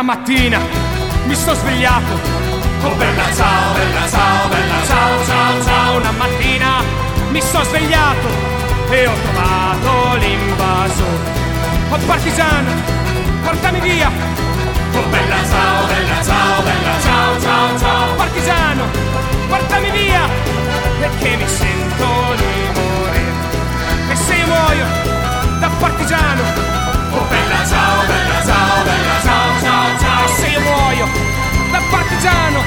Una mattina mi sono svegliato. Oh bella ciao, bella ciao, bella ciao, ciao, ciao. Una mattina mi sono svegliato e ho trovato l'invasore. Oh partigiano, portami via. Oh bella ciao, bella ciao, bella ciao, ciao, ciao. Partigiano, portami via. Perché mi sento di morire. E se io muoio da partigiano. Oh bella ciao, bella ciao, bella ciao, E se io muoio da partigiano.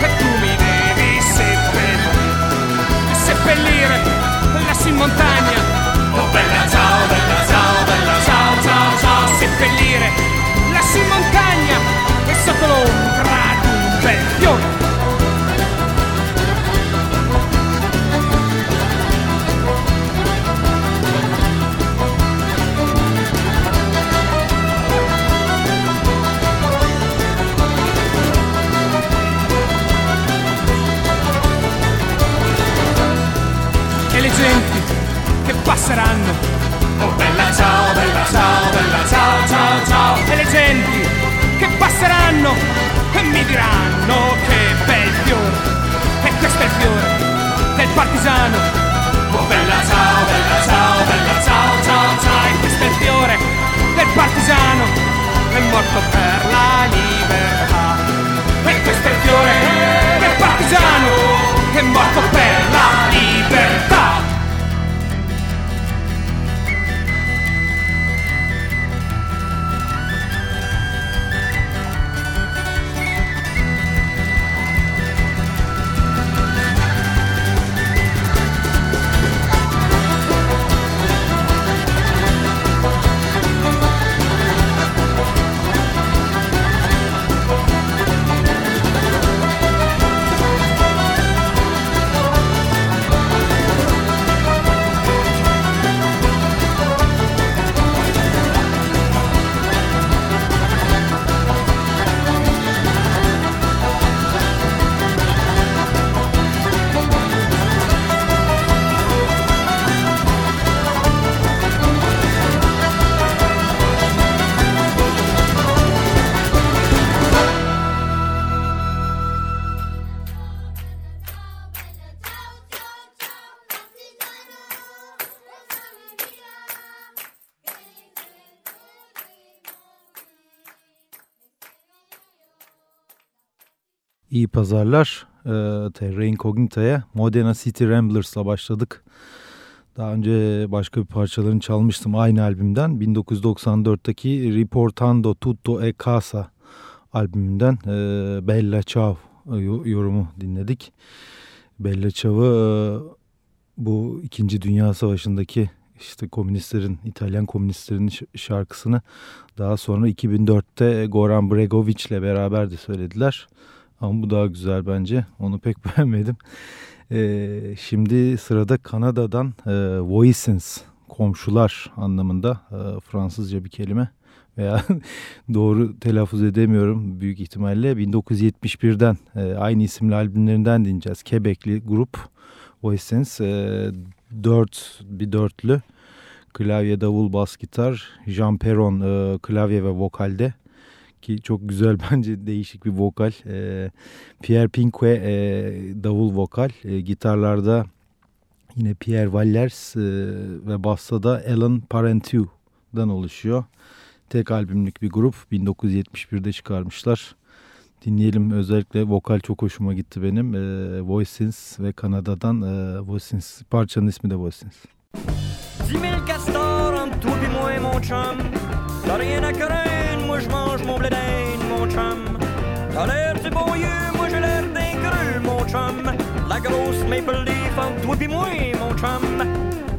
E tu mi devi seppellire. Seppellire lassù in montagna. Oh bella ciao, bella ciao, bella ciao, ciao, ciao. Seppellire lassù in montagna. E sotto l'ombra di un bel fiore. Passeranno. Oh bella ciao, bella ciao, bella ciao, ciao, ciao. E le genti che passeranno e mi diranno che bel fiore. E questo è il fiore del partigiano. Oh bella ciao, bella ciao, bella ciao, ciao, ciao. E questo è il fiore del partigiano. È morto per la libertà. E questo è il fiore del partigiano. È morto pazarlar. Ee, Terra Incognita'ya Modena City Ramblers'la başladık. Daha önce başka bir parçalarını çalmıştım aynı albümden. 1994'teki Riportando Tutto e Casa albümünden e, Bella Ciao e, yorumu dinledik. Bella Ciao e, bu 2. Dünya Savaşı'ndaki işte komünistlerin, İtalyan komünistlerin şarkısını daha sonra 2004'te Goran Bregovic ile beraber de söylediler. Ama bu daha güzel bence. Onu pek beğenmedim. Ee, şimdi sırada Kanada'dan e, voisins, komşular anlamında e, Fransızca bir kelime. Veya doğru telaffuz edemiyorum büyük ihtimalle. 1971'den e, aynı isimli albümlerinden dinleyeceğiz. Quebec'li grup voisins. E, dört, bir dörtlü. Klavye, davul, bas, gitar. Jean Perron e, klavye ve vokalde ki çok güzel bence değişik bir vokal. E, Pierre Pinque e, davul vokal. E, gitarlarda yine Pierre Vallers e, ve bassa da Alan Parenteau'dan oluşuyor. Tek albümlük bir grup 1971'de çıkarmışlar. Dinleyelim özellikle vokal çok hoşuma gitti benim. E, Voicins ve Kanada'dan e, Voicins parçanın ismi de Voicins. 10 000 castors entre toi et moi, mon chum. T'as rien à craindre, moi je mange mon blé d'Inde, mon chum. T'as l'air du bon vieux, moi j'ai l'air d'un mon chum. La grosse maple leaf entre toi et moi, mon chum.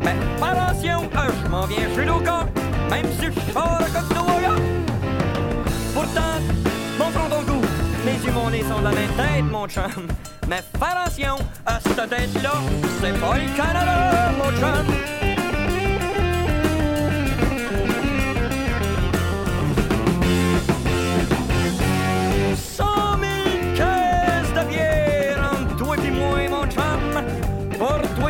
Mais attention, euh, je m'en viens chez l'Oka, même si je sors à côté de Pourtant, mon front ton goût, mes yeux, mon nez sont la même tête, mon chum. Mais attention, à cette tête-là, c'est pas le Canada, mon chum.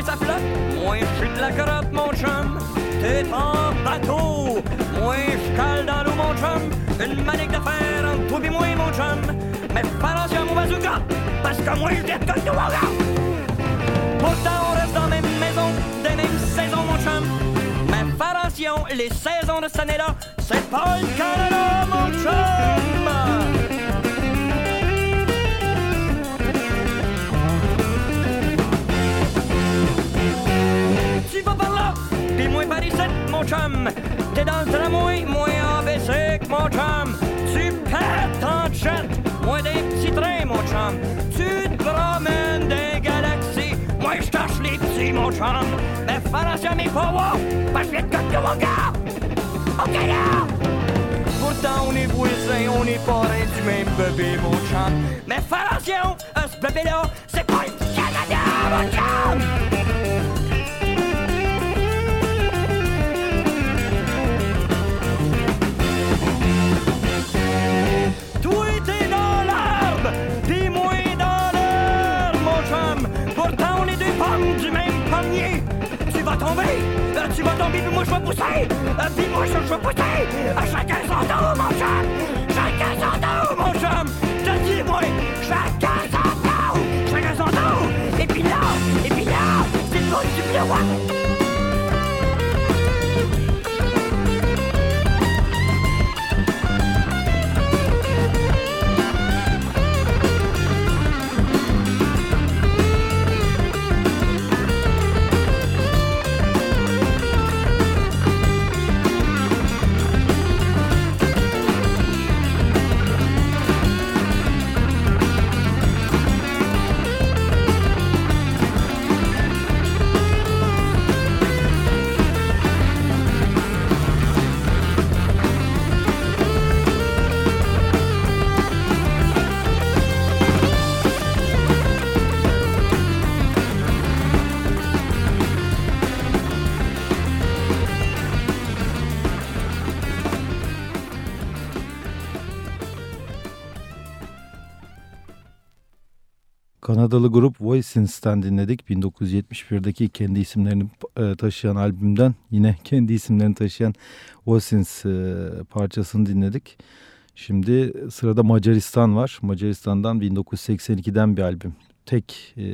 Moi, je suis de la carotte, mon chum. T'es en bateau, moi, je cale dans l'eau, mon chum. une manique d'affaires entre toi et moi, mon chum. Mais fais attention mon bazooka, parce que moi, je détonne tout mon gars. Pourtant, on reste dans la même maison, des mêmes saisons, mon chum. Mais fais attention, les saisons de cette année-là, c'est pas le Canada, mon chum. Vas par là, puis moi par ici, mon chum. T'es dans le tramway, moi en bicycle, mon chum. Tu pètes en jet, moi des petits trains, mon chum. Tu te promènes des galaxies, moi je tâche les petits, mon chum. Mais fais attention à mes pouvoirs, parce que je coller mon gars. OK, là! Pourtant, on est voisins, on est parrains du même bébé, mon chum. Mais fais attention, à ce bébé-là, c'est pas le Canada, mon chum! Euh, tu vas tomber, moi je vais pousser, euh, puis moi je vais pousser. À chacun son tour, mon chum. Chacun son tour, mon chum. Te dis, moi, chacun son tour, chacun son tour. Et puis là, et puis là, c'est le mot du roi. Kanadalı grup Voicins'ten dinledik. 1971'deki kendi isimlerini e, taşıyan albümden yine kendi isimlerini taşıyan Voicins e, parçasını dinledik. Şimdi sırada Macaristan var. Macaristan'dan 1982'den bir albüm. Tek e,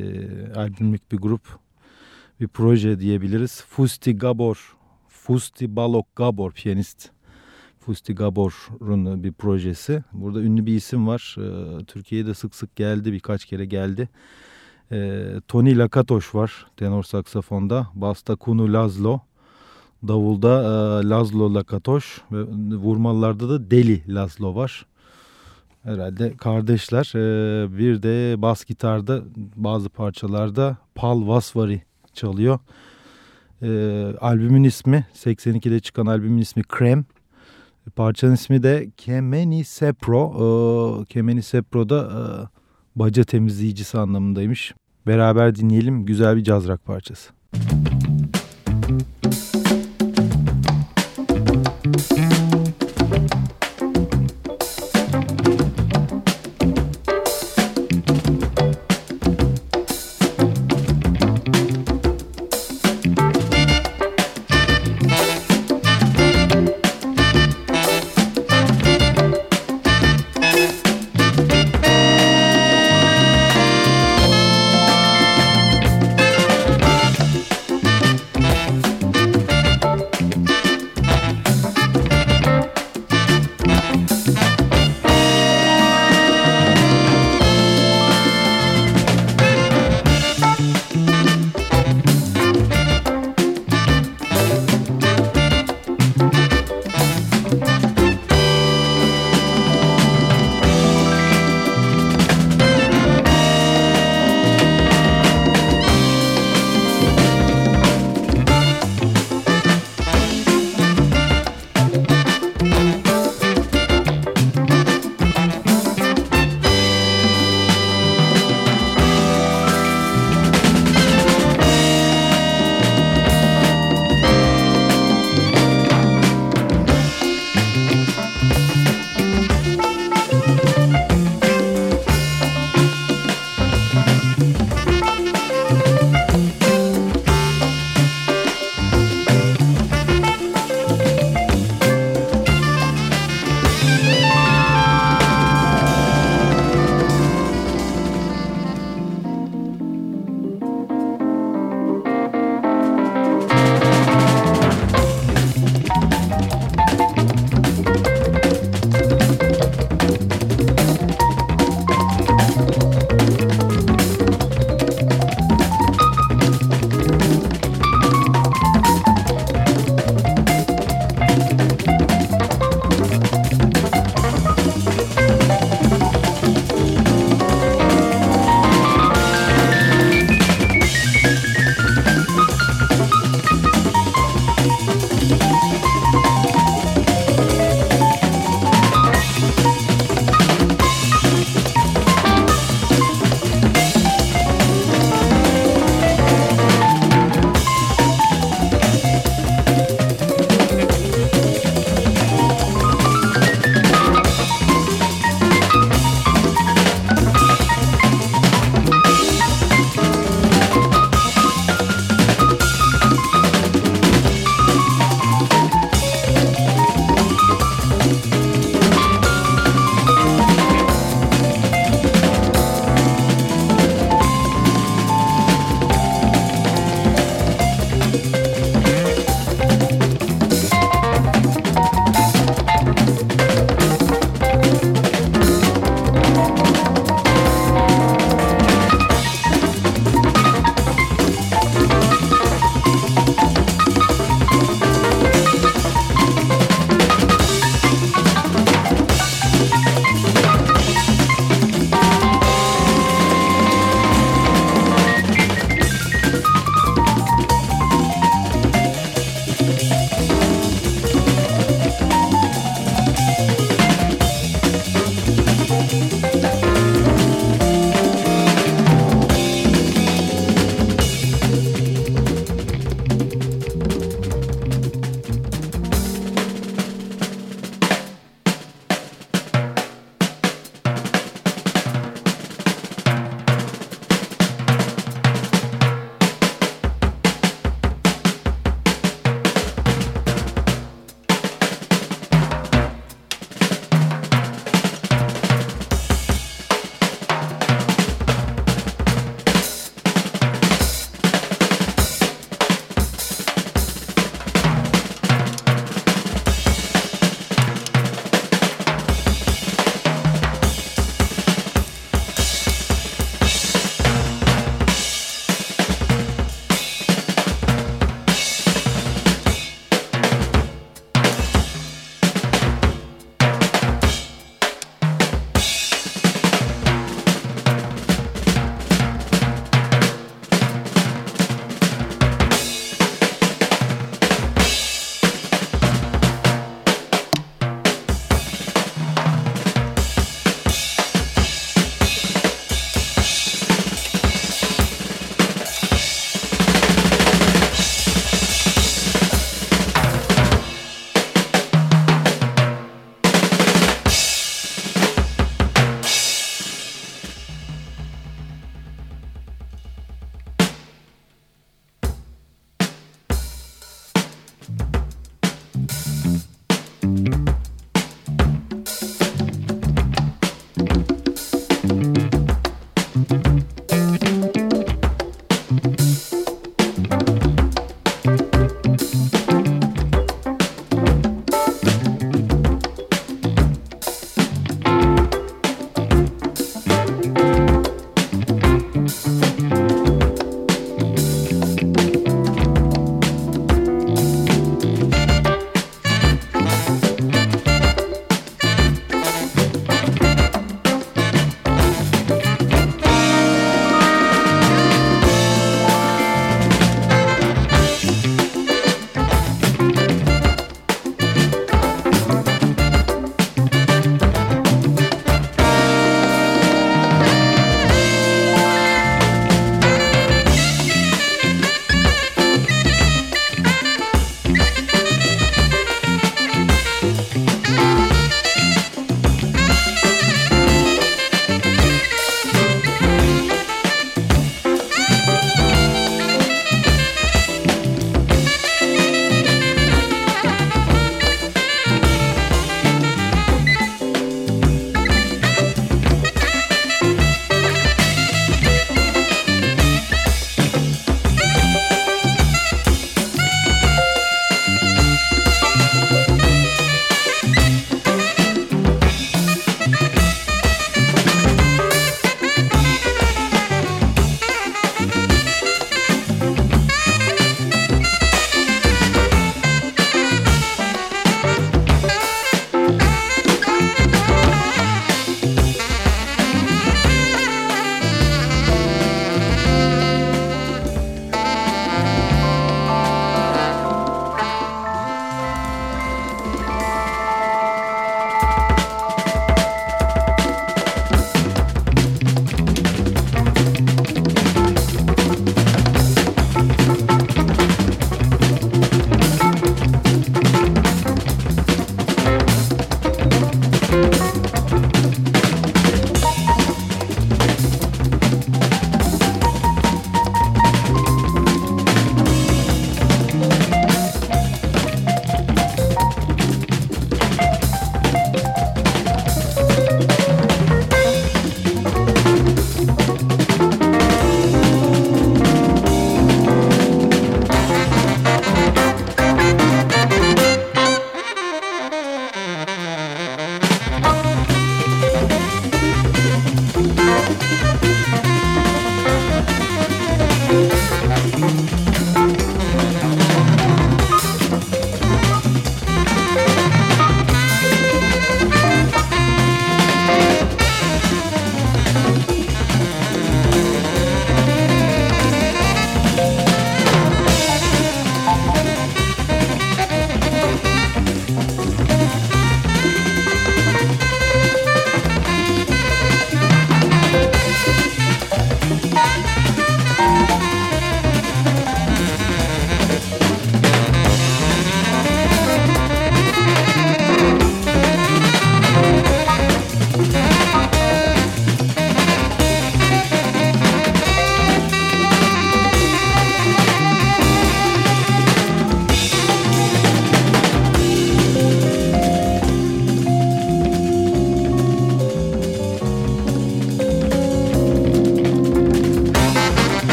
albümlük bir grup, bir proje diyebiliriz. Fusti Gabor, Fusti Balok Gabor piyanist. Fusti Gabor'un bir projesi. Burada ünlü bir isim var. Ee, Türkiye'ye de sık sık geldi. Birkaç kere geldi. Ee, Tony Lakatoş var tenor saksafonda. Basta Kunu Lazlo. Davulda e, Lazlo Lakatoş. Ve vurmalılarda da Deli Lazlo var. Herhalde kardeşler. Bir de bas gitarda bazı parçalarda Pal Vasvari çalıyor. Albümün ismi 82'de çıkan albümün ismi Krem. Parçanın ismi de Kemeni Sepro. Ee, Kemeni Sepro da e, baca temizleyicisi anlamındaymış. Beraber dinleyelim güzel bir caz rock parçası.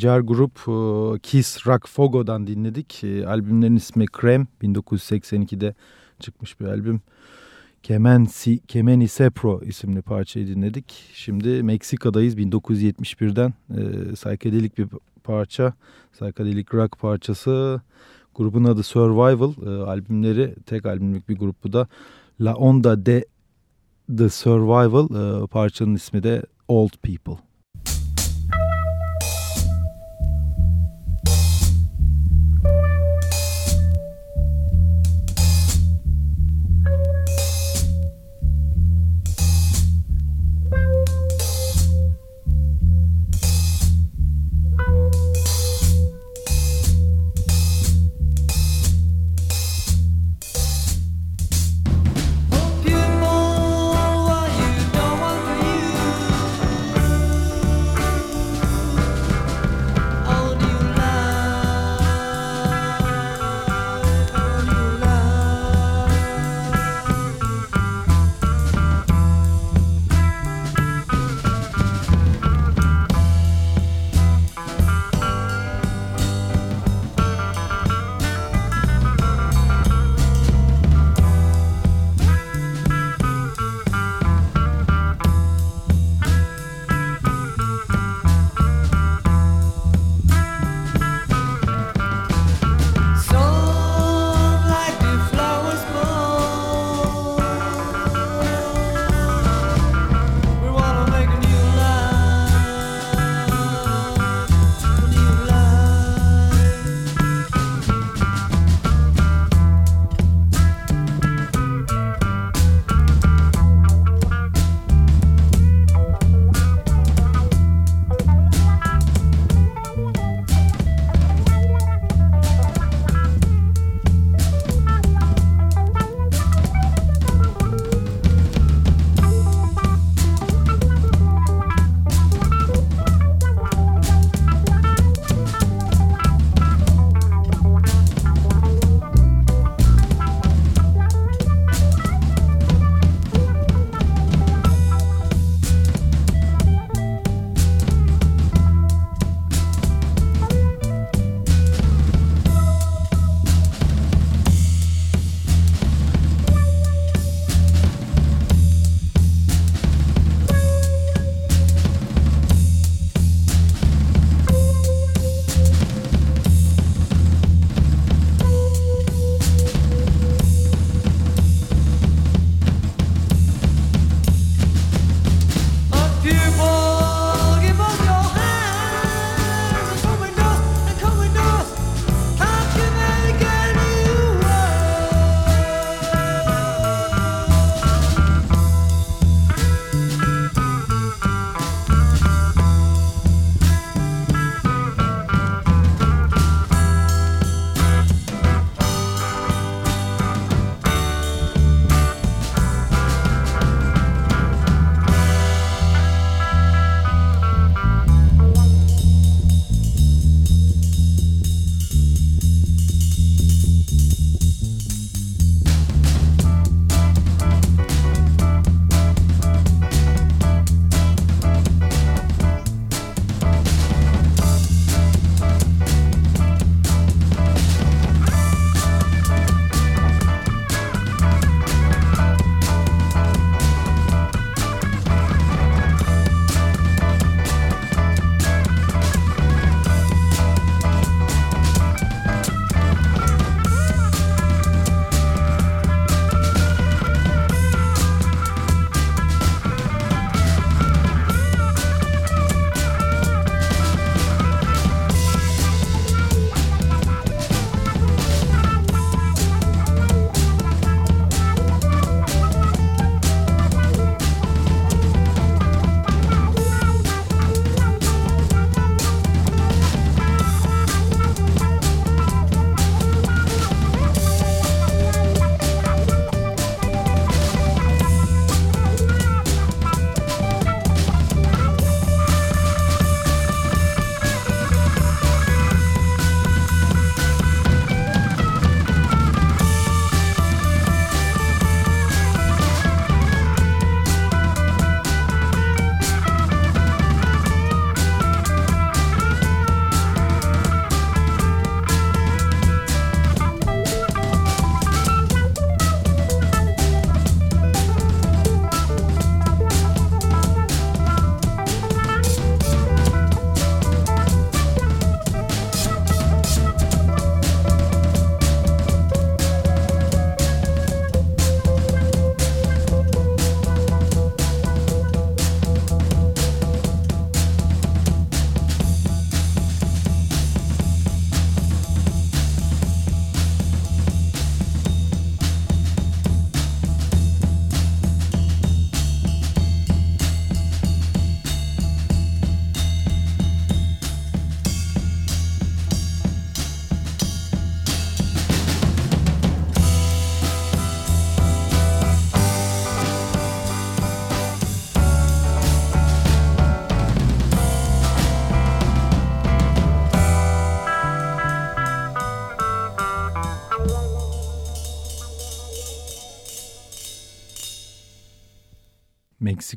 Macar grup e, Kiss Rock Fogo'dan dinledik. E, albümlerin ismi Krem. 1982'de çıkmış bir albüm. Kemensi, Kemeni Sepro isimli parçayı dinledik. Şimdi Meksika'dayız 1971'den. E, saykedelik bir parça. Saykedelik rock parçası. Grubun adı Survival. E, albümleri tek albümlük bir grup bu da. La Onda de The Survival. E, parçanın ismi de Old People.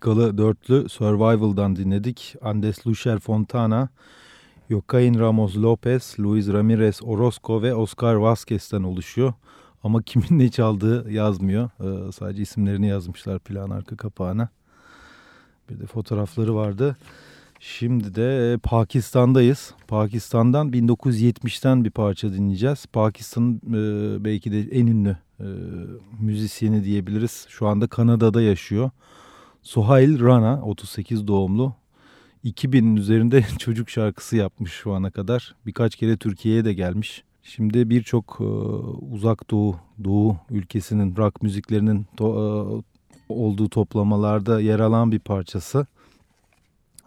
Meksikalı dörtlü Survival'dan dinledik. Andes Lucher Fontana, Yokain Ramos Lopez, Luis Ramirez Orozco ve Oscar Vazquez'ten oluşuyor. Ama kimin ne çaldığı yazmıyor. Ee, sadece isimlerini yazmışlar plan arka kapağına. Bir de fotoğrafları vardı. Şimdi de Pakistan'dayız. Pakistan'dan 1970'ten bir parça dinleyeceğiz. Pakistan'ın e, belki de en ünlü e, müzisyeni diyebiliriz. Şu anda Kanada'da yaşıyor. Sohail Rana 38 doğumlu. 2000'in üzerinde çocuk şarkısı yapmış şu ana kadar. Birkaç kere Türkiye'ye de gelmiş. Şimdi birçok e, uzak doğu, doğu ülkesinin rock müziklerinin to, e, olduğu toplamalarda yer alan bir parçası.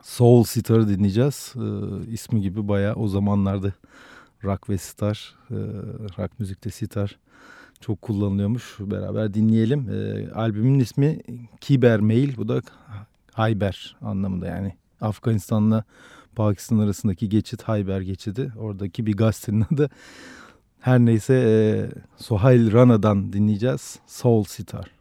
Soul Sitar'ı dinleyeceğiz. E, ismi gibi bayağı o zamanlarda rock ve sitar, e, rock müzikte sitar çok kullanılıyormuş. Beraber dinleyelim. E, albümün ismi Kiber Mail. Bu da Hayber anlamında yani. Afganistan'la Pakistan arasındaki geçit Hayber geçidi. Oradaki bir gazetenin adı. Her neyse e, Sohail Rana'dan dinleyeceğiz. Soul Sitar.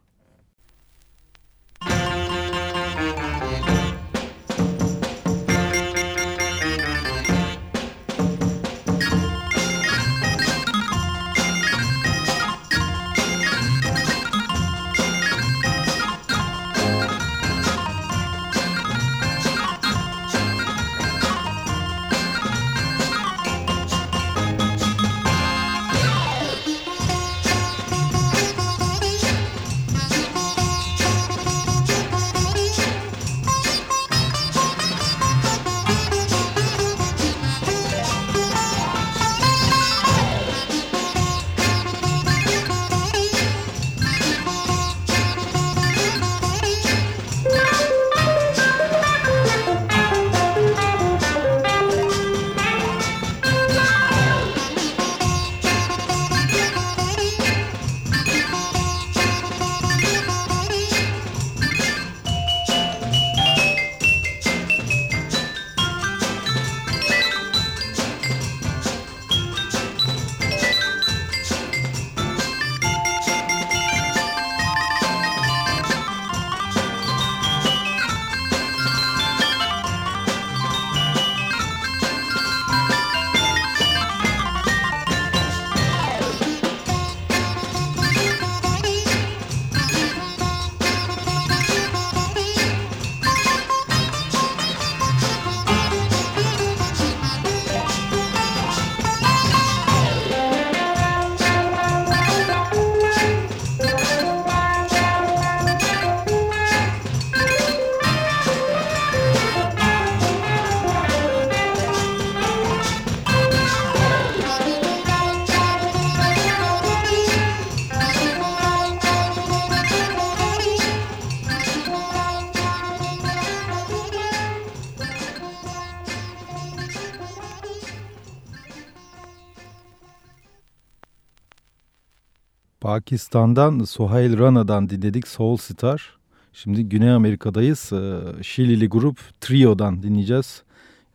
Pakistan'dan Sohail Rana'dan dinledik Soul Star. Şimdi Güney Amerika'dayız. Ee, Şilili grup Trio'dan dinleyeceğiz.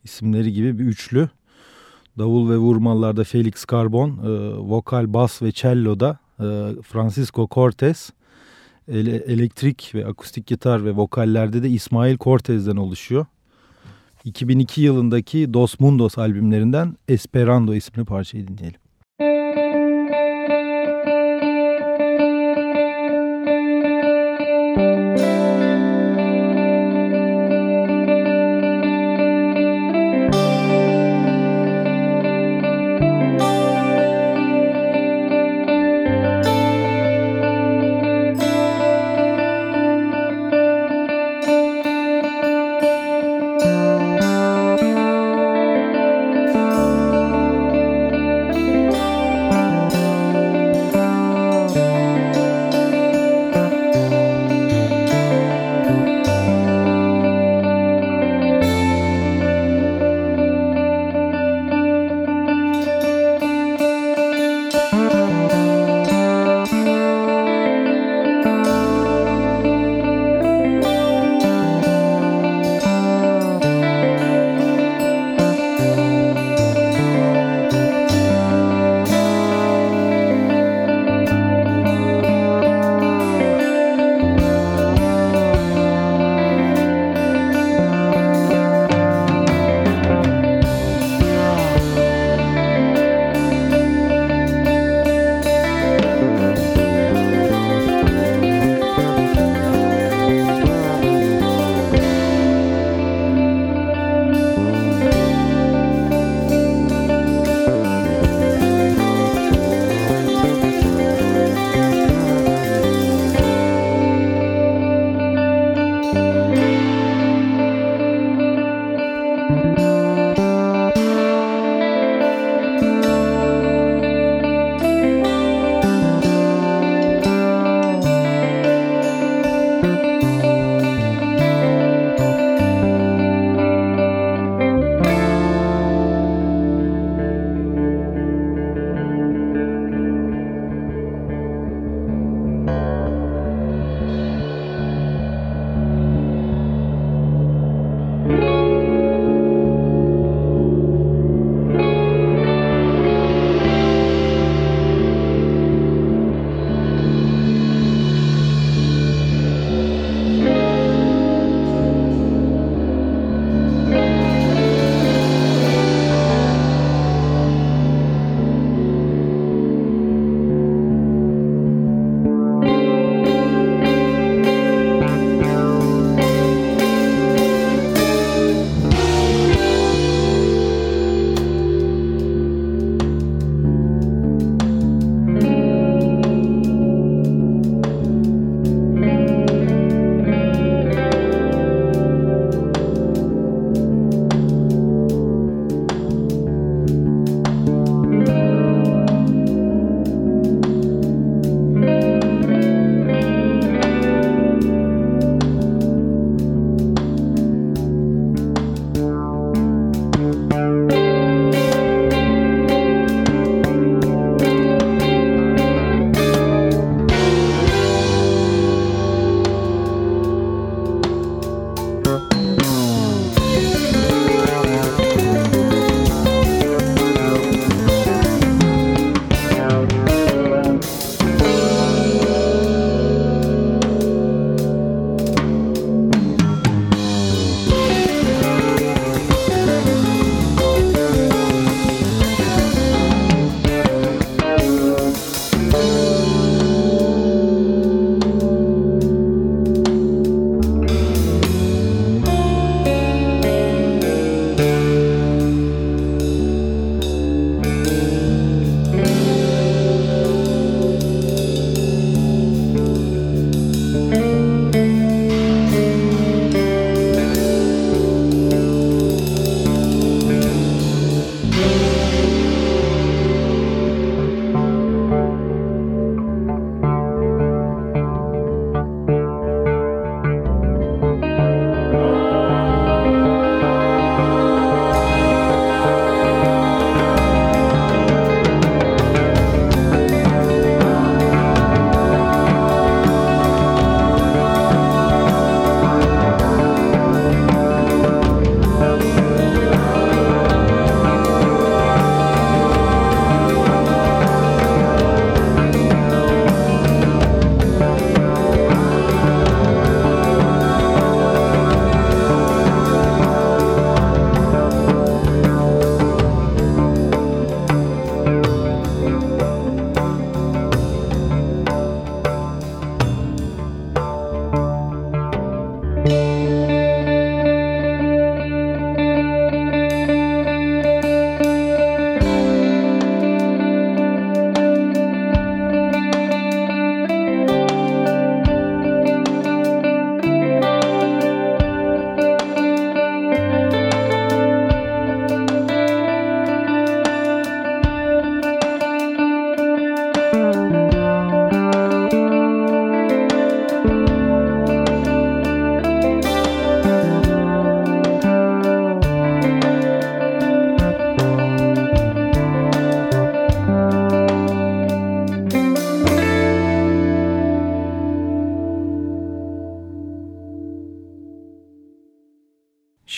İsimleri gibi bir üçlü. Davul ve vurmalarda Felix Carbon, e, vokal, bas ve cello'da e, Francisco Cortez, elektrik ve akustik gitar ve vokallerde de İsmail Cortez'den oluşuyor. 2002 yılındaki Dos Mundos albümlerinden Esperando isimli parçayı dinleyelim.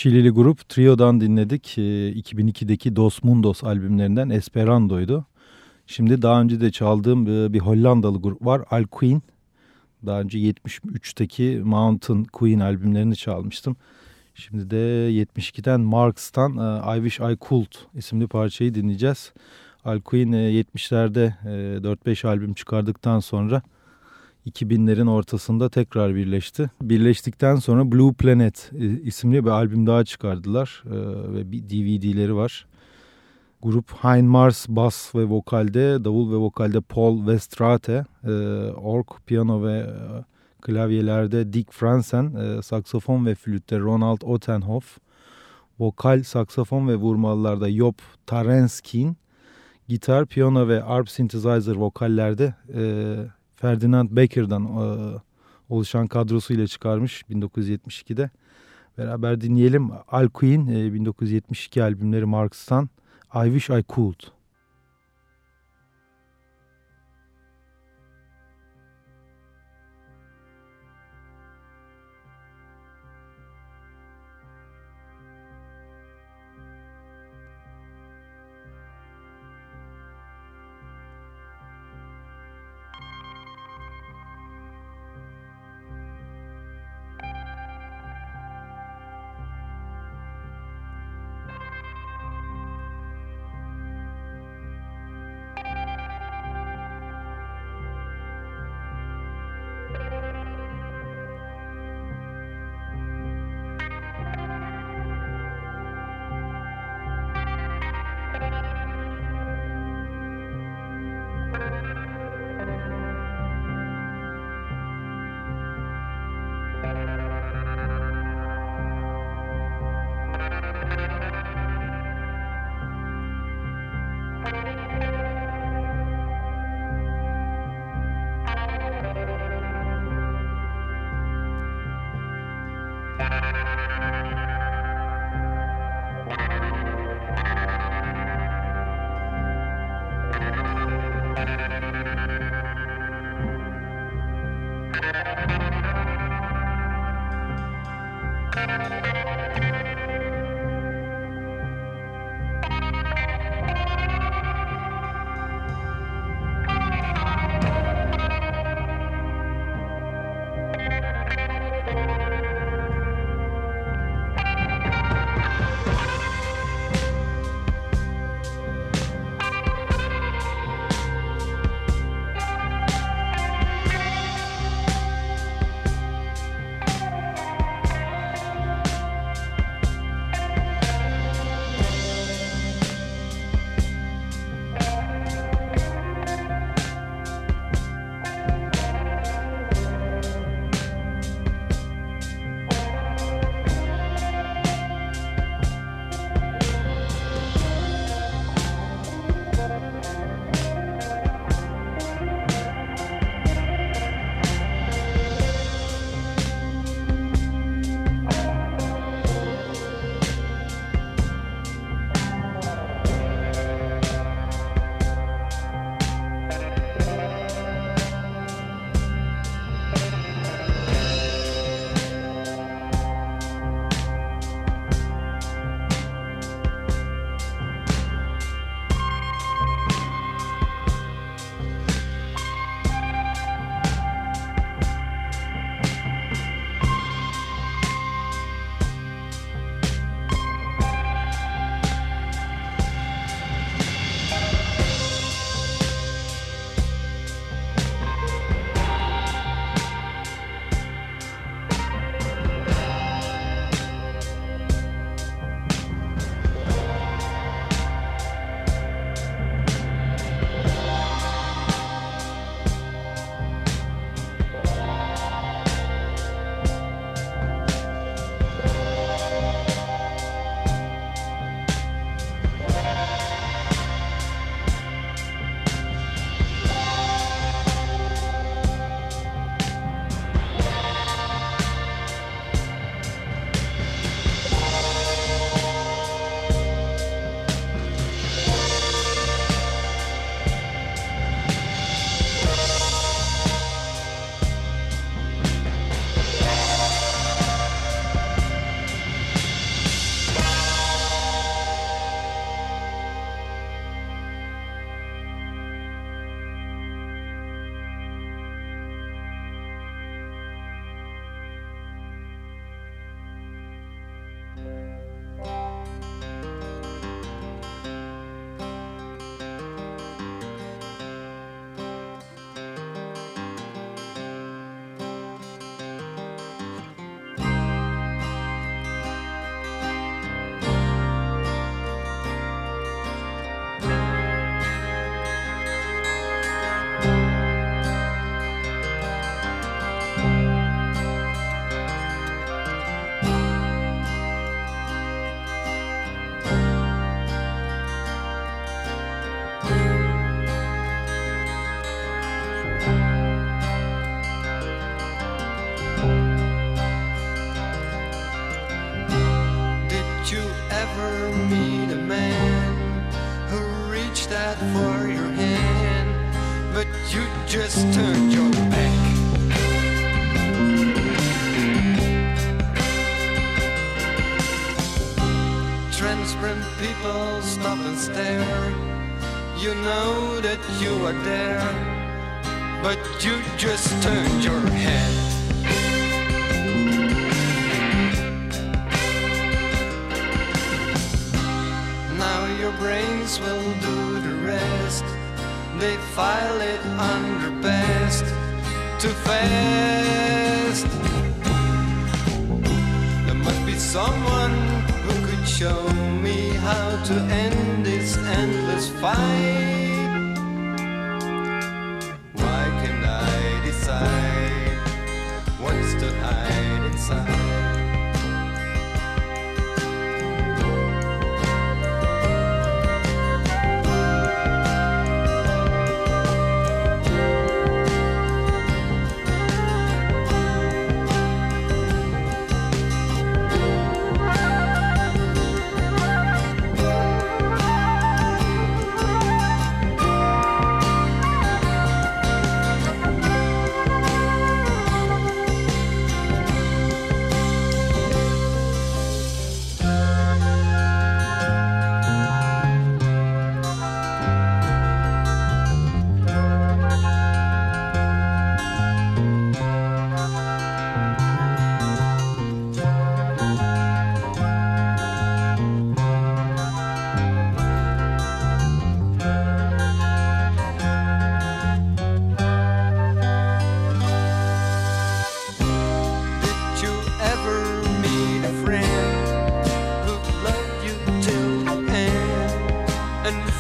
Şilili grup Trio'dan dinledik. 2002'deki ee, Dos Mundos albümlerinden Esperando'ydu. Şimdi daha önce de çaldığım e, bir Hollandalı grup var. Al Queen. Daha önce 73'teki Mountain Queen albümlerini çalmıştım. Şimdi de 72'den Marks'tan e, I Wish I Could isimli parçayı dinleyeceğiz. Al Queen 70'lerde e, 4-5 albüm çıkardıktan sonra 2000'lerin ortasında tekrar birleşti. Birleştikten sonra Blue Planet e, isimli bir albüm daha çıkardılar e, ve bir DVD'leri var. Grup Hein Mars bas ve vokalde, davul ve vokalde Paul Westrate, e, org, piyano ve klavyelerde Dick Fransen, saksafon ve flütte Ronald Ottenhoff, vokal, saksafon ve vurmalılarda Job Tarenskin, gitar, piyano ve arp synthesizer vokallerde Ferdinand Becker'dan e, oluşan kadrosuyla çıkarmış 1972'de. Beraber dinleyelim Al Queen e, 1972 albümleri Marx'tan I Wish I Could. stop and stare. You know that you are there, but you just turned your head. Now your brains will do the rest. They file it under best too fast. There must be someone show me how to end this endless fight.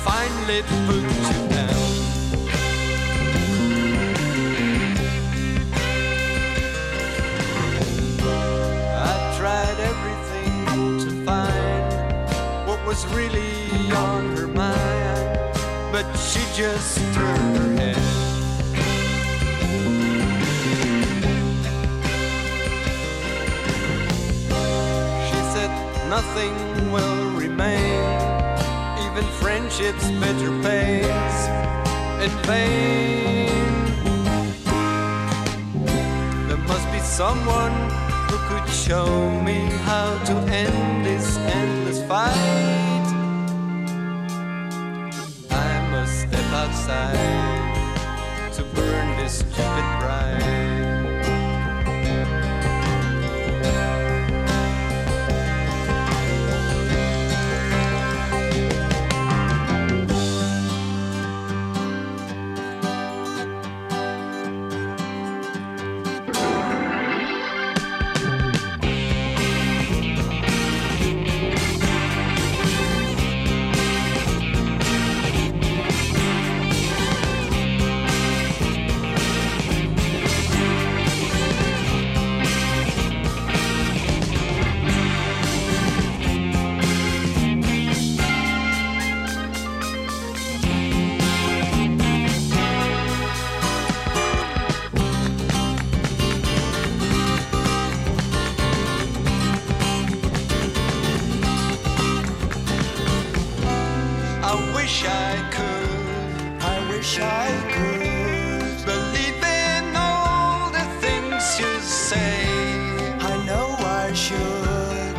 finally put you down. I tried everything to find what was really on her mind, but she just turned her head. She said Nothing will remain and friendships better pays in vain. There must be someone who could show me how to end this endless fight. I must step outside to burn this. I wish I could. I wish I could believe in all the things you say. I know I should.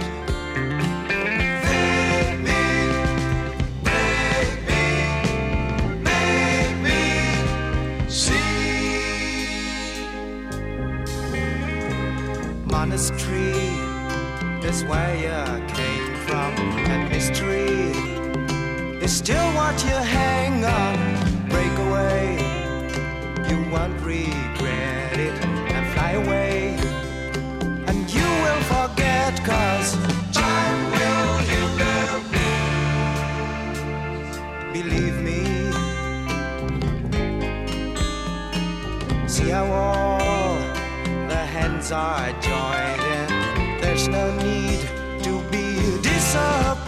Make me see. Monastery is where you is still what you hang on. Break away, you won't regret it. And fly away, and you will forget, cause time will heal the Believe me. See how all the hands are joined in. There's no need to be disappointed.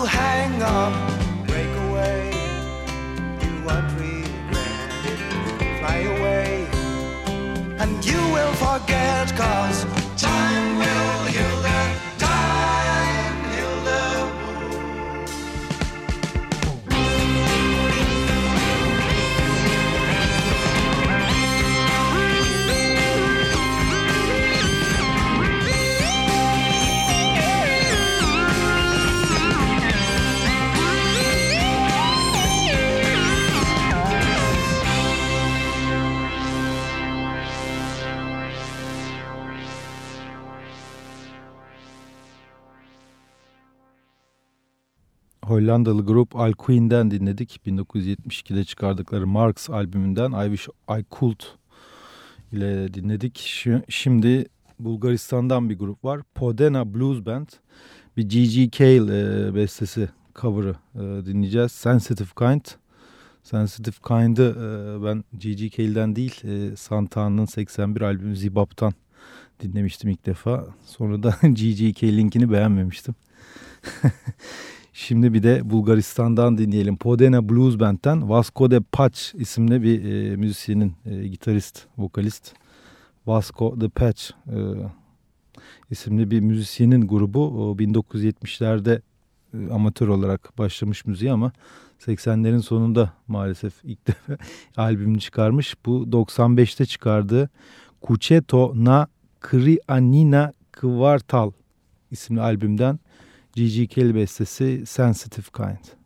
You hang on. Break away, you won't regret. Fly away, and you will forget, cause Hollandalı grup Al Queen'den dinledik. 1972'de çıkardıkları Marx albümünden I Wish I Could ile dinledik. Şi- Şimdi Bulgaristan'dan bir grup var. Podena Blues Band. Bir G.G. Cale e, bestesi cover'ı e, dinleyeceğiz. Sensitive Kind. Sensitive Kind'ı e, ben G.G. Cale'den değil Santa'nın 81 albümü Zibap'tan dinlemiştim ilk defa. Sonra da G.G. Cale'inkini beğenmemiştim. Şimdi bir de Bulgaristan'dan dinleyelim. Podena Blues Band'den Vasco de Patch isimli bir e, müzisyenin e, gitarist, vokalist. Vasco de Patch e, isimli bir müzisyenin grubu. O 1970'lerde e, amatör olarak başlamış müziği ama 80'lerin sonunda maalesef ilk defa albümünü çıkarmış. Bu 95'te çıkardığı Kucheto na Krianina Kvartal isimli albümden G.G. Kelly bestesi Sensitive Kind.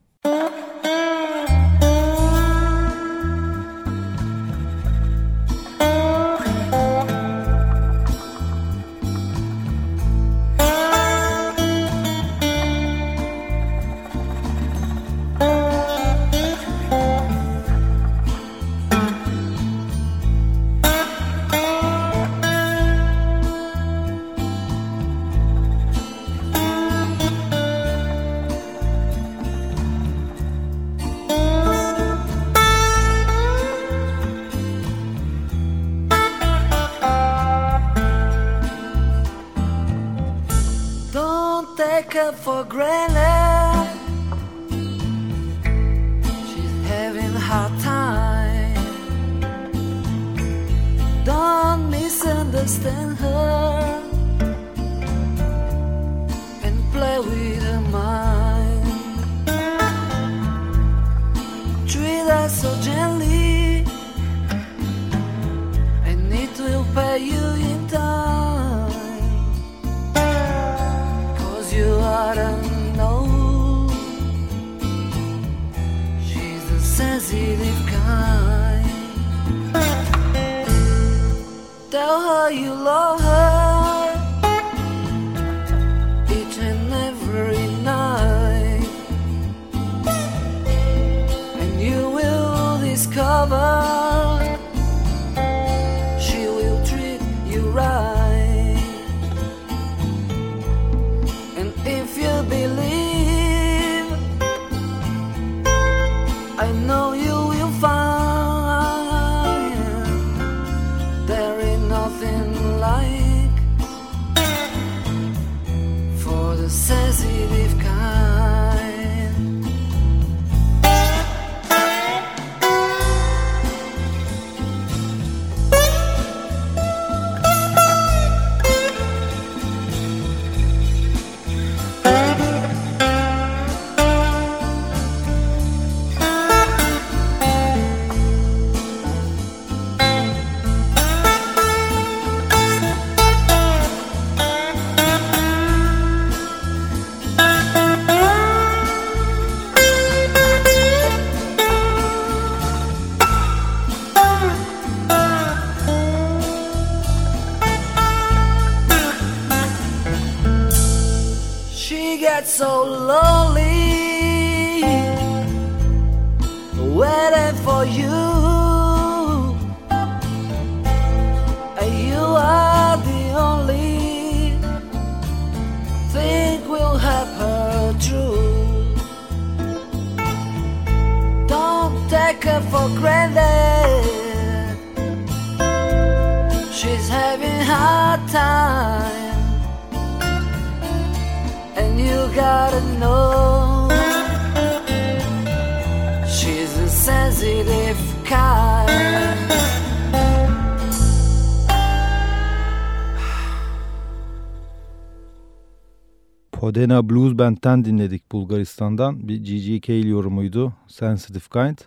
Podena Blues Band'den dinledik Bulgaristan'dan. Bir Cale yorumuydu. Sensitive Kind.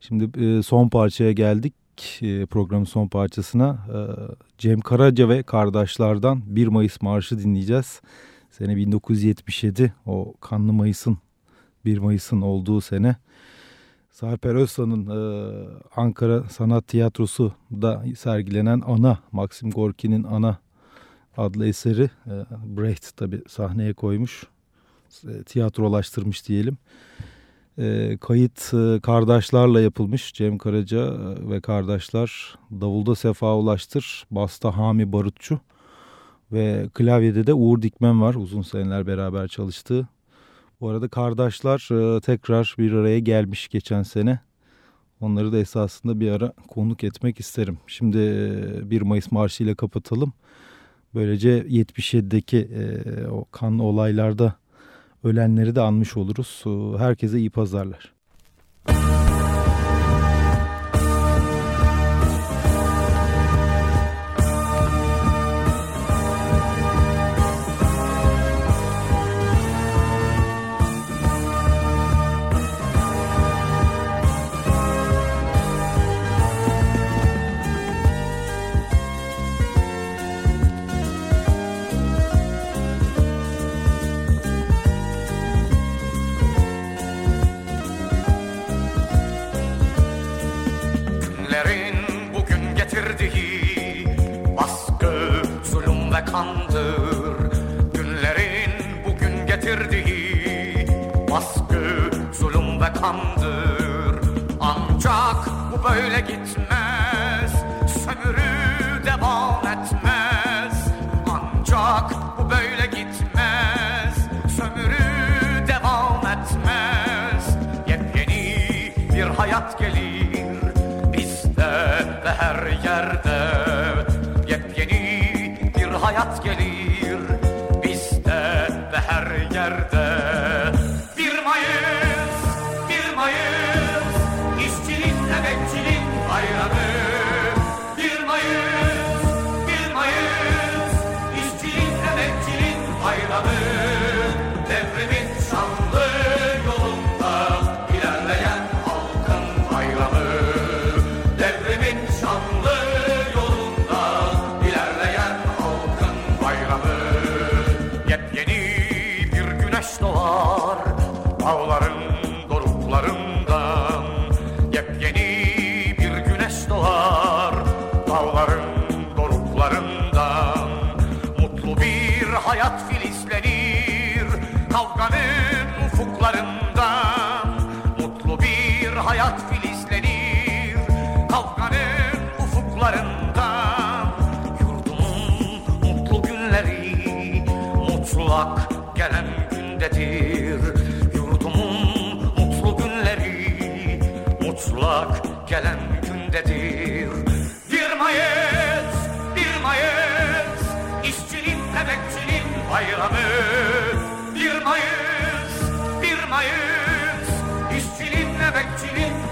Şimdi e, son parçaya geldik. E, programın son parçasına. E, Cem Karaca ve kardeşlerden 1 Mayıs Marşı dinleyeceğiz. Sene 1977. O kanlı Mayıs'ın 1 Mayıs'ın olduğu sene. Sarper Özsan'ın Ankara Sanat Tiyatrosu da sergilenen Ana, Maxim Gorki'nin Ana adlı eseri e, Brecht tabi sahneye koymuş. E, tiyatrolaştırmış diyelim. E, kayıt kardeşlerle yapılmış. Cem Karaca ve kardeşler Davulda Sefa Ulaştır, Basta Hami Barutçu ve klavyede de Uğur Dikmen var. Uzun seneler beraber çalıştığı. Bu arada kardeşler tekrar bir araya gelmiş geçen sene. Onları da esasında bir ara konuk etmek isterim. Şimdi e, 1 Mayıs Marşı ile kapatalım. Böylece 77'deki e, o kanlı olaylarda ölenleri de anmış oluruz. Herkese iyi pazarlar. Kandır. Günlerin bugün getirdiği baskı, zulüm ve kandır. Ancak bu böyle gitmez, sömürü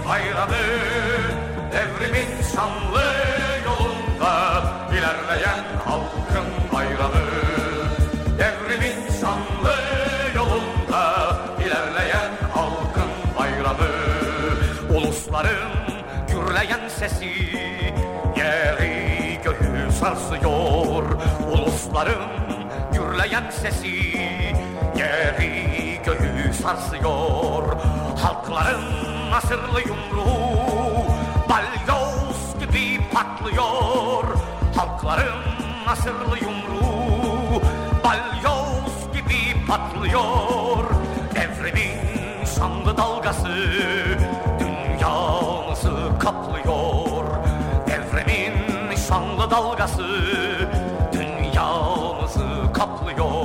bayramı Devrimin şanlı yolunda ilerleyen halkın bayramı Devrimin şanlı yolunda ilerleyen halkın bayramı Ulusların gürleyen sesi yeri göğü sarsıyor. Ulusların gürleyen sesi yeri göğü sarsıyor. Halkların nasırlı yumruğu balyoz gibi patlıyor. Halkların nasırlı yumruğu balyoz gibi patlıyor. Devrimin şanlı dalgası dünyamızı kaplıyor? Devrimin şanlı dalgası dünyamızı kaplıyor